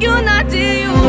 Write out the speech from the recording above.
you not deal?